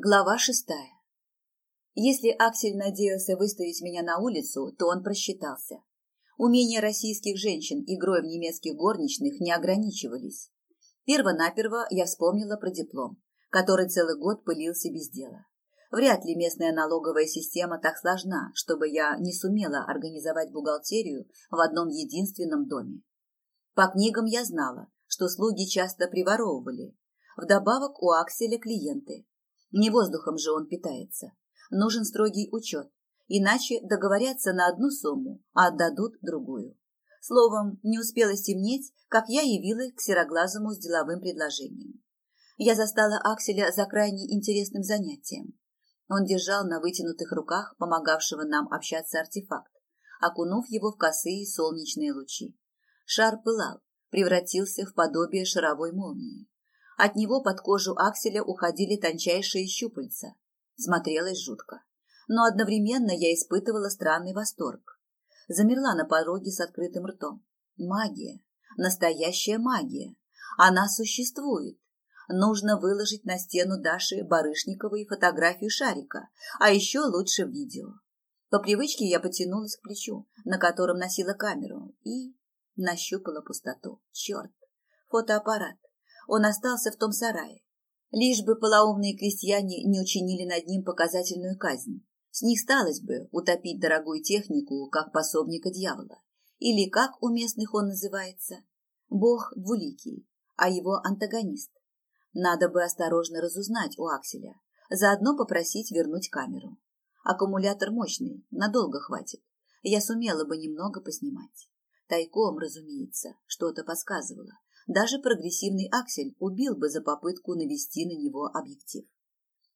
Глава шестая. Если Аксель надеялся выставить меня на улицу, то он просчитался. Умения российских женщин игрой в немецких горничных не ограничивались. Первонаперво я вспомнила про диплом, который целый год пылился без дела. Вряд ли местная налоговая система так сложна, чтобы я не сумела организовать бухгалтерию в одном единственном доме. По книгам я знала, что слуги часто приворовывали. Вдобавок у Акселя клиенты, не воздухом же он питается. Нужен строгий учет, иначе договорятся на одну сумму, а отдадут другую. Словом, не успела стемнеть, как я явилась к сероглазому с деловым предложением. Я застала Акселя за крайне интересным занятием. Он держал на вытянутых руках помогавшего нам общаться артефакт, окунув его в косые солнечные лучи. Шар пылал, превратился в подобие шаровой молнии. От него под кожу акселя уходили тончайшие щупальца. Смотрелось жутко. Но одновременно я испытывала странный восторг. Замерла на пороге с открытым ртом. Магия. Настоящая магия. Она существует. Нужно выложить на стену Даши Барышниковой фотографию шарика, а еще лучше видео. По привычке я потянулась к плечу, на котором носила камеру, и нащупала пустоту. Черт! Фотоаппарат. Он остался в том сарае. Лишь бы полоумные крестьяне не учинили над ним показательную казнь. С них сталось бы утопить дорогую технику, как пособника дьявола. Или, как у местных он называется, бог двуликий, а его антагонист. Надо бы осторожно разузнать у Акселя, заодно попросить вернуть камеру. Аккумулятор мощный, надолго хватит. Я сумела бы немного поснимать. Тайком, разумеется, что-то подсказывало, даже прогрессивный Аксель убил бы за попытку навести на него объектив.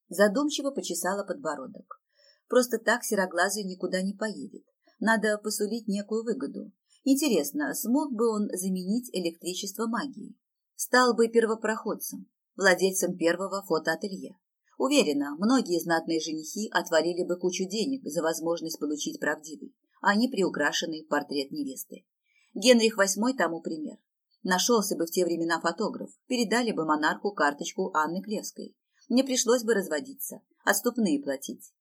Задумчиво почесала подбородок. Просто так сероглазый никуда не поедет. Надо посулить некую выгоду. Интересно, смог бы он заменить электричество магией? Стал бы первопроходцем, владельцем первого фотоателье. Уверена, многие знатные женихи отвалили бы кучу денег за возможность получить правдивый, а не приукрашенный портрет невесты. Генрих VIII тому пример. Нашелся бы в те времена фотограф, передали бы монарху карточку Анны Клевской. Не пришлось бы разводиться, отступные платить.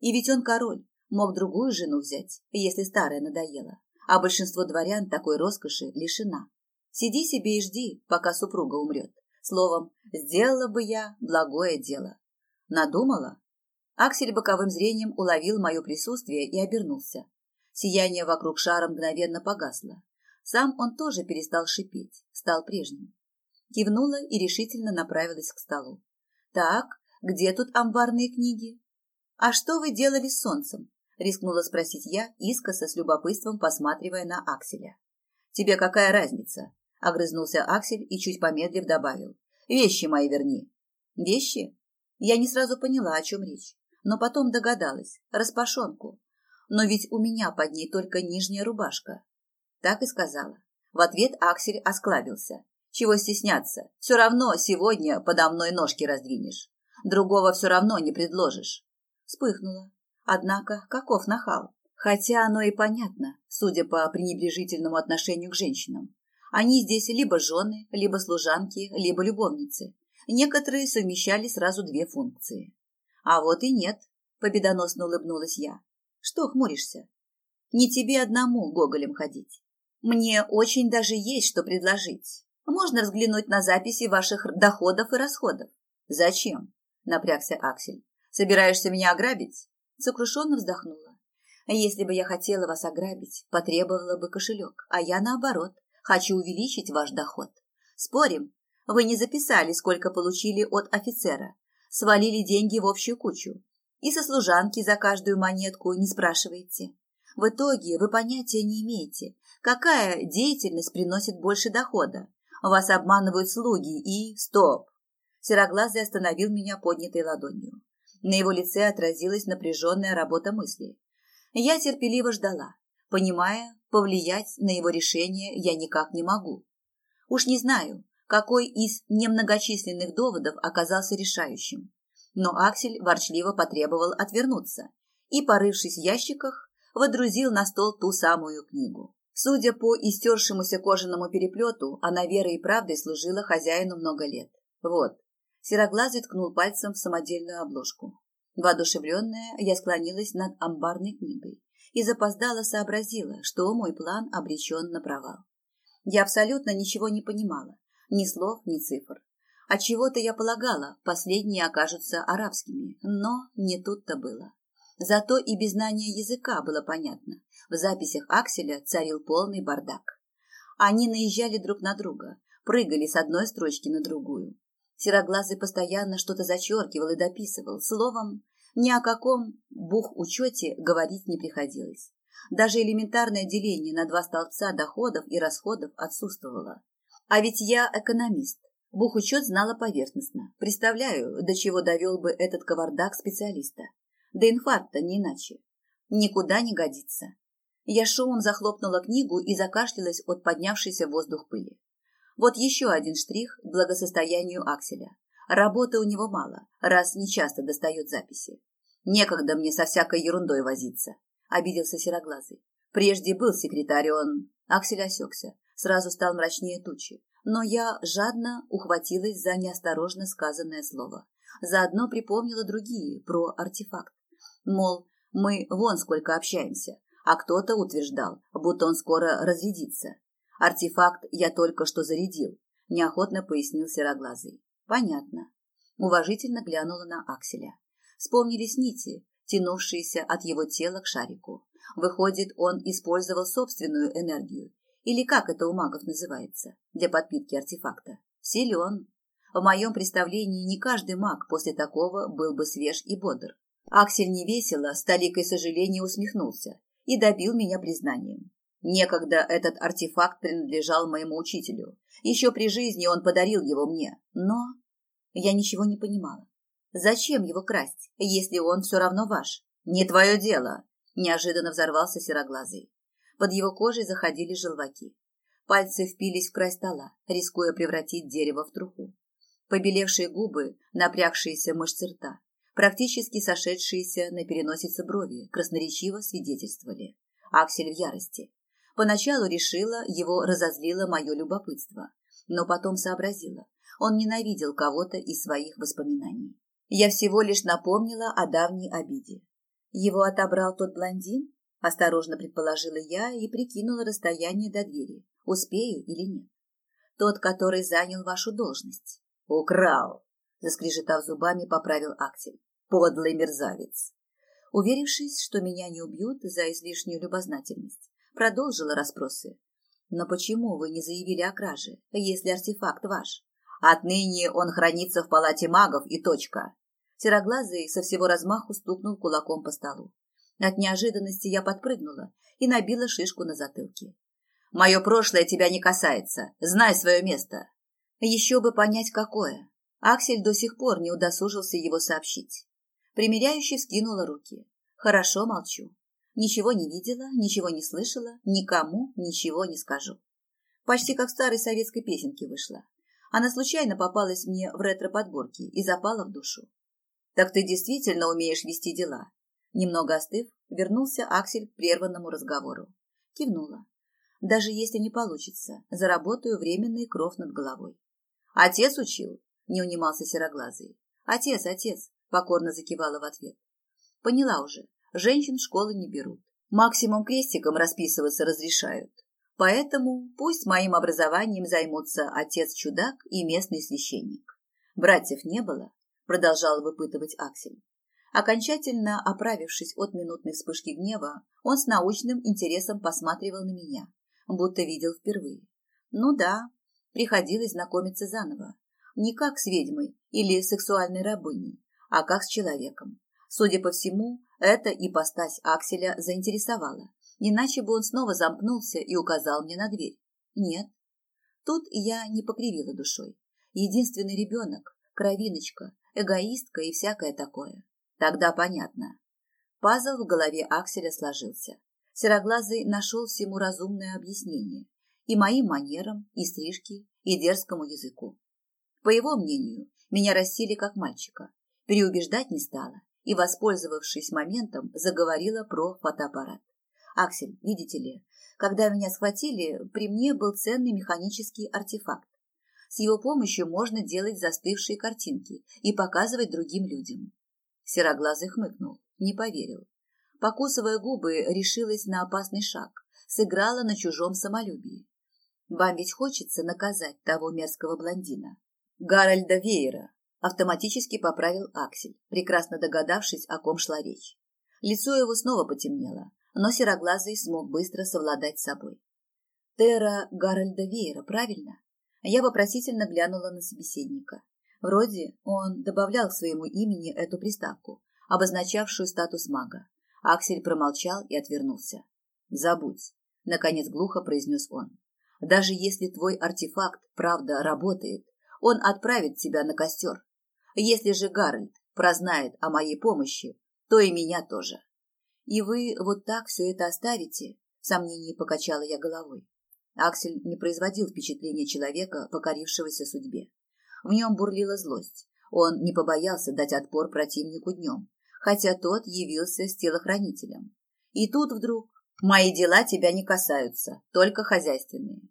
И ведь он король, мог другую жену взять, если старая надоела. А большинство дворян такой роскоши лишена. Сиди себе и жди, пока супруга умрет. Словом, сделала бы я благое дело. Надумала? Аксель боковым зрением уловил мое присутствие и обернулся. Сияние вокруг шара мгновенно погасло. Сам он тоже перестал шипеть, стал прежним. Кивнула и решительно направилась к столу. «Так, где тут амбарные книги?» «А что вы делали с солнцем?» — рискнула спросить я, искоса с любопытством посматривая на Акселя. «Тебе какая разница?» — огрызнулся Аксель и, чуть помедлив, добавил. «Вещи мои верни». «Вещи?» Я не сразу поняла, о чем речь, но потом догадалась. Распашонку. Но ведь у меня под ней только нижняя рубашка. Так и сказала. В ответ Аксель осклабился. Чего стесняться? Все равно сегодня подо мной ножки раздвинешь. Другого все равно не предложишь. Вспыхнула. Однако, каков нахал? Хотя оно и понятно, судя по пренебрежительному отношению к женщинам. Они здесь либо жены, либо служанки, либо любовницы. Некоторые совмещали сразу две функции. А вот и нет, победоносно улыбнулась я. Что хмуришься? Не тебе одному гоголем ходить. Мне очень даже есть что предложить. Можно взглянуть на записи ваших доходов и расходов. Зачем? Напрягся Аксель. Собираешься меня ограбить? Сокрушенно вздохнула. Если бы я хотела вас ограбить, потребовала бы кошелек, а я наоборот, хочу увеличить ваш доход. Спорим? Вы не записали, сколько получили от офицера. Свалили деньги в общую кучу. И со служанки за каждую монетку не спрашиваете. В итоге вы понятия не имеете, какая деятельность приносит больше дохода. Вас обманывают слуги и... Стоп! Сероглазый остановил меня поднятой ладонью. На его лице отразилась напряженная работа мысли. Я терпеливо ждала, понимая, повлиять на его решение я никак не могу. Уж не знаю, какой из немногочисленных доводов оказался решающим. Но Аксель ворчливо потребовал отвернуться и, порывшись в ящиках, водрузил на стол ту самую книгу. Судя по истершемуся кожаному переплету, она верой и правдой служила хозяину много лет. Вот, Сероглазый ткнул пальцем в самодельную обложку. Воодушевленная, я склонилась над амбарной книгой и запоздала сообразила, что мой план обречен на провал. Я абсолютно ничего не понимала, ни слов, ни цифр. От чего-то я полагала, последние окажутся арабскими, но не тут-то было. Зато и без знания языка было понятно. В записях Акселя царил полный бардак. Они наезжали друг на друга, прыгали с одной строчки на другую. Сероглазый постоянно что-то зачеркивал и дописывал. Словом, ни о каком бух-учете говорить не приходилось. Даже элементарное деление на два столбца доходов и расходов отсутствовало. А ведь я экономист. Бухучет знала поверхностно. Представляю, до чего довел бы этот кавардак специалиста. До инфаркта, не иначе. Никуда не годится. Я шумом захлопнула книгу и закашлялась от поднявшейся в воздух пыли. Вот еще один штрих к благосостоянию Акселя. Работы у него мало, раз нечасто достает записи. Некогда мне со всякой ерундой возиться, обиделся Сероглазый. Прежде был секретарь, он... Аксель осекся, сразу стал мрачнее тучи, но я жадно ухватилась за неосторожно сказанное слово. Заодно припомнила другие про артефакт. Мол, мы вон сколько общаемся, а кто-то утверждал, будто он скоро разрядится. Артефакт я только что зарядил, неохотно пояснил Сероглазый. Понятно. Уважительно глянула на Акселя. Вспомнились нити, тянувшиеся от его тела к шарику. Выходит, он использовал собственную энергию или как это у магов называется, для подпитки артефакта. Силен. В моем представлении не каждый маг после такого был бы свеж и бодр. Аксель невесело, с толикой сожаления усмехнулся и добил меня признанием. Некогда этот артефакт принадлежал моему учителю. Еще при жизни он подарил его мне, но я ничего не понимала. Зачем его красть, если он все равно ваш? Не твое дело, неожиданно взорвался сероглазый. Под его кожей заходили желваки. Пальцы впились в край стола, рискуя превратить дерево в труху. Побелевшие губы, напрягшиеся мышцы рта, практически сошедшиеся на переносице брови, красноречиво свидетельствовали. Аксель в ярости. Поначалу решила, его разозлило мое любопытство, но потом сообразила. Он ненавидел кого-то из своих воспоминаний. Я всего лишь напомнила о давней обиде. Его отобрал тот блондин? Осторожно предположила я и прикинула расстояние до двери. Успею или нет? Тот, который занял вашу должность. Украл! Заскрежетав зубами, поправил Аксель. Подлый мерзавец! Уверившись, что меня не убьют за излишнюю любознательность, продолжила расспросы. Но почему вы не заявили о краже, если артефакт ваш? Отныне он хранится в палате магов и точка. Сероглазый со всего размаху стукнул кулаком по столу. От неожиданности я подпрыгнула и набила шишку на затылке. «Мое прошлое тебя не касается. Знай свое место». Еще бы понять, какое. Аксель до сих пор не удосужился его сообщить. Примеряющий вскинула руки. «Хорошо, молчу. Ничего не видела, ничего не слышала, никому ничего не скажу». Почти как в старой советской песенке вышла. Она случайно попалась мне в ретро-подборке и запала в душу. «Так ты действительно умеешь вести дела?» Немного остыв, вернулся Аксель к прерванному разговору. Кивнула. Даже если не получится, заработаю временный кров над головой. Отец учил, не унимался сероглазый. Отец, отец, покорно закивала в ответ. Поняла уже, женщин в школы не берут. Максимум крестиком расписываться разрешают. Поэтому пусть моим образованием займутся отец-чудак и местный священник. Братьев не было, продолжал выпытывать Аксель. Окончательно оправившись от минутной вспышки гнева, он с научным интересом посматривал на меня, будто видел впервые. Ну да, приходилось знакомиться заново. Не как с ведьмой или сексуальной рабыней, а как с человеком. Судя по всему, эта ипостась Акселя заинтересовала, иначе бы он снова замкнулся и указал мне на дверь. Нет. Тут я не покривила душой. Единственный ребенок, кровиночка, эгоистка и всякое такое. Тогда понятно. Пазл в голове Акселя сложился. Сероглазый нашел всему разумное объяснение. И моим манерам, и стрижке, и дерзкому языку. По его мнению, меня растили как мальчика. Переубеждать не стала и, воспользовавшись моментом, заговорила про фотоаппарат. «Аксель, видите ли, когда меня схватили, при мне был ценный механический артефакт. С его помощью можно делать застывшие картинки и показывать другим людям. Сероглазый хмыкнул, не поверил. Покусывая губы, решилась на опасный шаг, сыграла на чужом самолюбии. Вам ведь хочется наказать того мерзкого блондина. Гарольда Вейера автоматически поправил Аксель, прекрасно догадавшись, о ком шла речь. Лицо его снова потемнело, но сероглазый смог быстро совладать с собой. Тера Гарольда Вейера, правильно? Я вопросительно глянула на собеседника. Вроде он добавлял к своему имени эту приставку, обозначавшую статус мага. Аксель промолчал и отвернулся. «Забудь», — наконец глухо произнес он. «Даже если твой артефакт, правда, работает, он отправит тебя на костер. Если же Гарольд прознает о моей помощи, то и меня тоже. И вы вот так все это оставите?» В сомнении покачала я головой. Аксель не производил впечатления человека, покорившегося судьбе. В нем бурлила злость. Он не побоялся дать отпор противнику днем, хотя тот явился с телохранителем. И тут вдруг «Мои дела тебя не касаются, только хозяйственные».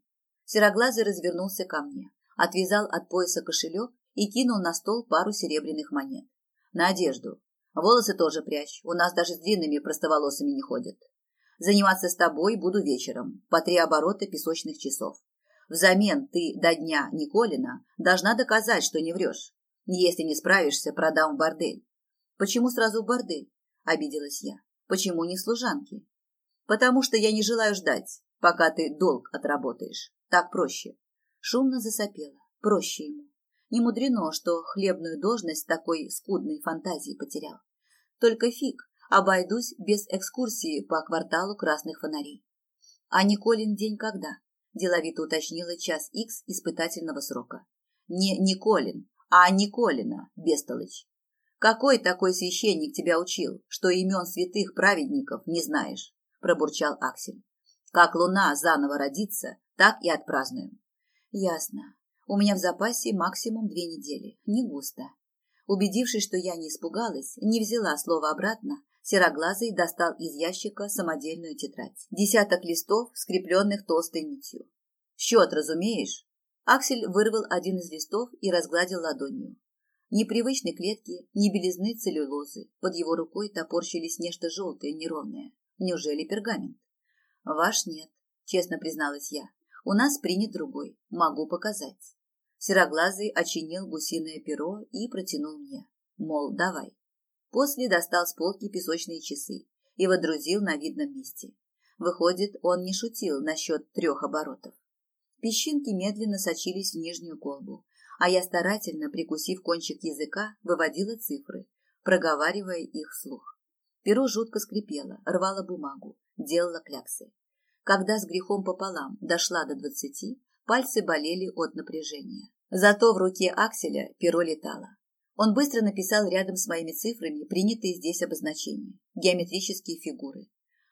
Сероглазый развернулся ко мне, отвязал от пояса кошелек и кинул на стол пару серебряных монет. «На одежду. Волосы тоже прячь, у нас даже с длинными простоволосыми не ходят. Заниматься с тобой буду вечером, по три оборота песочных часов. Взамен ты до дня Николина должна доказать, что не врешь. Если не справишься, продам в бордель. Почему сразу в бордель? Обиделась я. Почему не в служанке? Потому что я не желаю ждать, пока ты долг отработаешь. Так проще. Шумно засопела. Проще ему. Не мудрено, что хлебную должность такой скудной фантазии потерял. Только фиг, обойдусь без экскурсии по кварталу красных фонарей. А Николин день когда? Деловито уточнила час икс испытательного срока. Не Николин, а Николина, бестолочь. Какой такой священник тебя учил, что имен святых праведников не знаешь? Пробурчал Аксель. Как луна заново родится, так и отпразднуем. Ясно. У меня в запасе максимум две недели. Не густо. Убедившись, что я не испугалась, не взяла слово обратно, Сероглазый достал из ящика самодельную тетрадь. Десяток листов, скрепленных толстой нитью. «Счет, разумеешь?» Аксель вырвал один из листов и разгладил ладонью. Ни привычной клетки, ни белизны целлюлозы. Под его рукой топорщились нечто желтое, неровное. Неужели пергамент? Ваш нет, честно призналась я. У нас принят другой. Могу показать. Сероглазый очинил гусиное перо и протянул мне. Мол, давай. После достал с полки песочные часы и водрузил на видном месте. Выходит, он не шутил насчет трех оборотов. Песчинки медленно сочились в нижнюю колбу, а я старательно, прикусив кончик языка, выводила цифры, проговаривая их вслух. Перо жутко скрипело, рвало бумагу, делало кляксы. Когда с грехом пополам дошла до двадцати, пальцы болели от напряжения. Зато в руке Акселя перо летало. Он быстро написал рядом с моими цифрами принятые здесь обозначения, геометрические фигуры.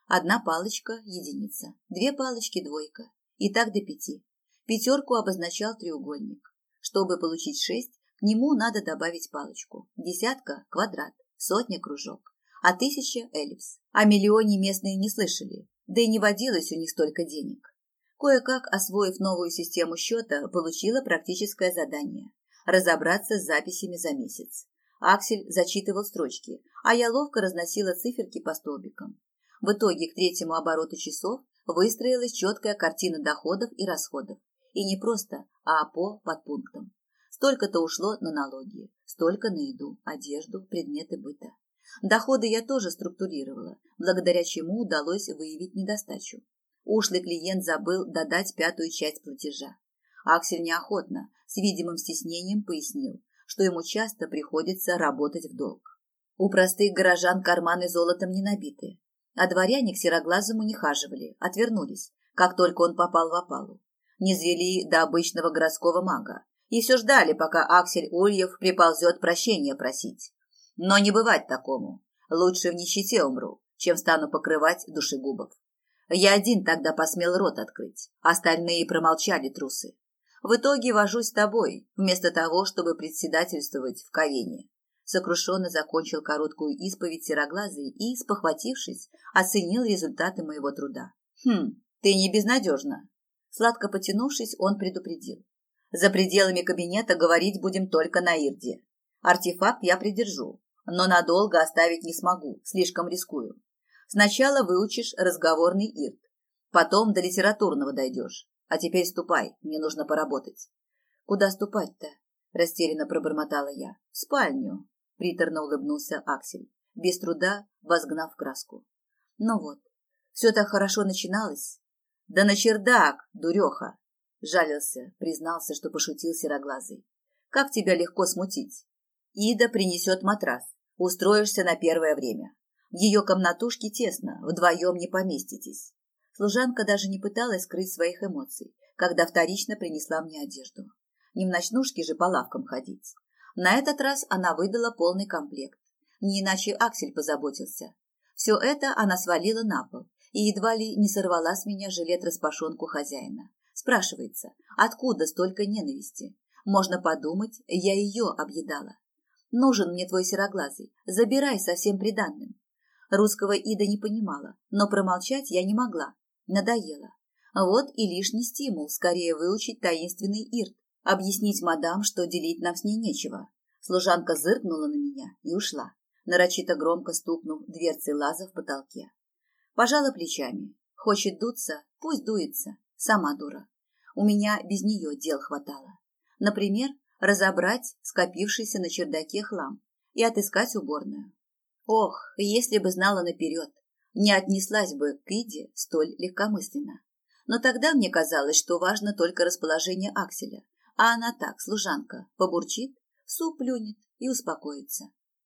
Одна палочка – единица, две палочки – двойка, и так до пяти. Пятерку обозначал треугольник. Чтобы получить шесть, к нему надо добавить палочку. Десятка – квадрат, сотня – кружок, а тысяча – эллипс. О миллионе местные не слышали, да и не водилось у них столько денег. Кое-как, освоив новую систему счета, получила практическое задание разобраться с записями за месяц. Аксель зачитывал строчки, а я ловко разносила циферки по столбикам. В итоге к третьему обороту часов выстроилась четкая картина доходов и расходов. И не просто, а по подпунктам. Столько-то ушло на налоги, столько на еду, одежду, предметы быта. Доходы я тоже структурировала, благодаря чему удалось выявить недостачу. Ушлый клиент забыл додать пятую часть платежа. Аксель неохотно, с видимым стеснением пояснил, что ему часто приходится работать в долг. У простых горожан карманы золотом не набиты, а дворяне к сероглазому не хаживали, отвернулись, как только он попал в опалу. Не звели до обычного городского мага и все ждали, пока Аксель Ульев приползет прощения просить. Но не бывать такому. Лучше в нищете умру, чем стану покрывать душегубов. Я один тогда посмел рот открыть, остальные промолчали трусы. В итоге вожусь с тобой, вместо того, чтобы председательствовать в Ковене. Сокрушенно закончил короткую исповедь сероглазый и, спохватившись, оценил результаты моего труда. Хм, ты не безнадежна. Сладко потянувшись, он предупредил. За пределами кабинета говорить будем только на Ирде. Артефакт я придержу, но надолго оставить не смогу, слишком рискую. Сначала выучишь разговорный Ирд, потом до литературного дойдешь. А теперь ступай, мне нужно поработать. Куда ступать-то? Растерянно пробормотала я. В спальню, приторно улыбнулся Аксель, без труда возгнав краску. Ну вот, все так хорошо начиналось. Да на чердак, дуреха! Жалился, признался, что пошутил сероглазый. Как тебя легко смутить? Ида принесет матрас. Устроишься на первое время. В ее комнатушке тесно, вдвоем не поместитесь. Служанка даже не пыталась скрыть своих эмоций, когда вторично принесла мне одежду. Не в ночнушке же по лавкам ходить. На этот раз она выдала полный комплект. Не иначе Аксель позаботился. Все это она свалила на пол и едва ли не сорвала с меня жилет-распашонку хозяина. Спрашивается, откуда столько ненависти? Можно подумать, я ее объедала. Нужен мне твой сероглазый, забирай со всем приданным. Русского Ида не понимала, но промолчать я не могла. Надоело. Вот и лишний стимул скорее выучить таинственный ирт, объяснить мадам, что делить нам с ней нечего. Служанка зыркнула на меня и ушла, нарочито громко стукнув дверцей лаза в потолке. Пожала плечами. Хочет дуться, пусть дуется. Сама дура. У меня без нее дел хватало. Например, разобрать скопившийся на чердаке хлам и отыскать уборную. Ох, если бы знала наперед, не отнеслась бы к Иде столь легкомысленно. Но тогда мне казалось, что важно только расположение Акселя, а она так, служанка, побурчит, суп плюнет и успокоится.